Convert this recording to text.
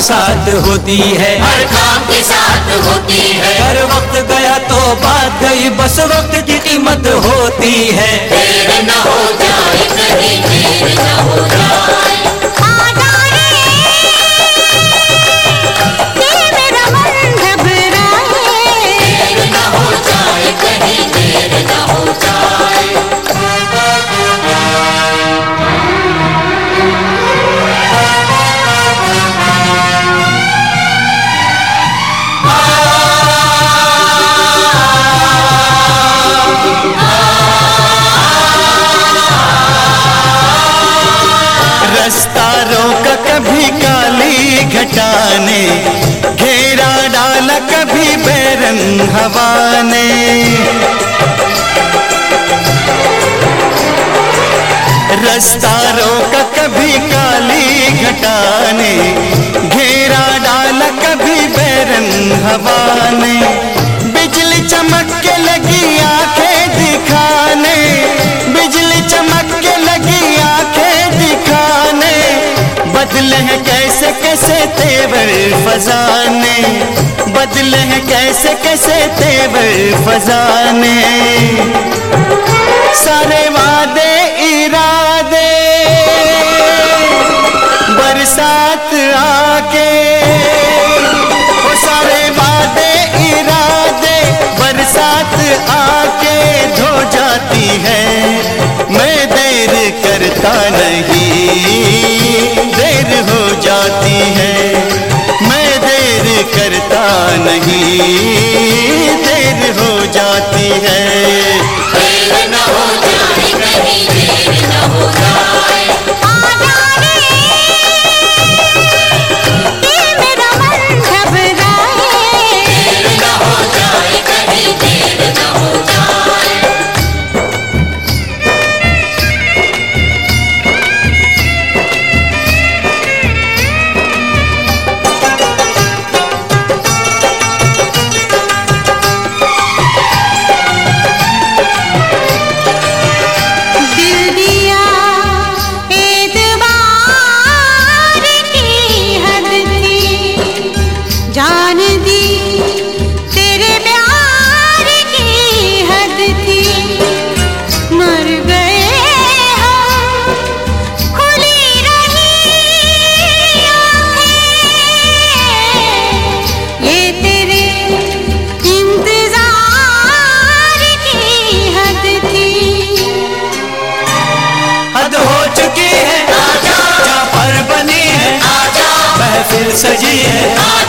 के साथ होती है। हर काम के साथ होती है। हर वक्त गया तो बात गई बस वक्त की कीमत होती है। देर न हो जाए कहीं देर न हो घटाने घेरा डाला कभी बैरन हवा ने रास्ता रोका कभी काली घटाने, घेरा डाला कभी बैरन हवा ने बिजली चमक के लगी आँखें दिखाने, बिजली चमक के लगी आँखें दिखाने। बदले हैं कैसे कैसे तेवर फजाने? बदले हैं कैसे कैसे तेवर फजाने? सारे वादे इरादे, बरसात आके। वो सारे वादे इरादे, बरसात आके। धो जाती है, मैं देर करता नहीं। देर हो जाती है। महफिल सजी है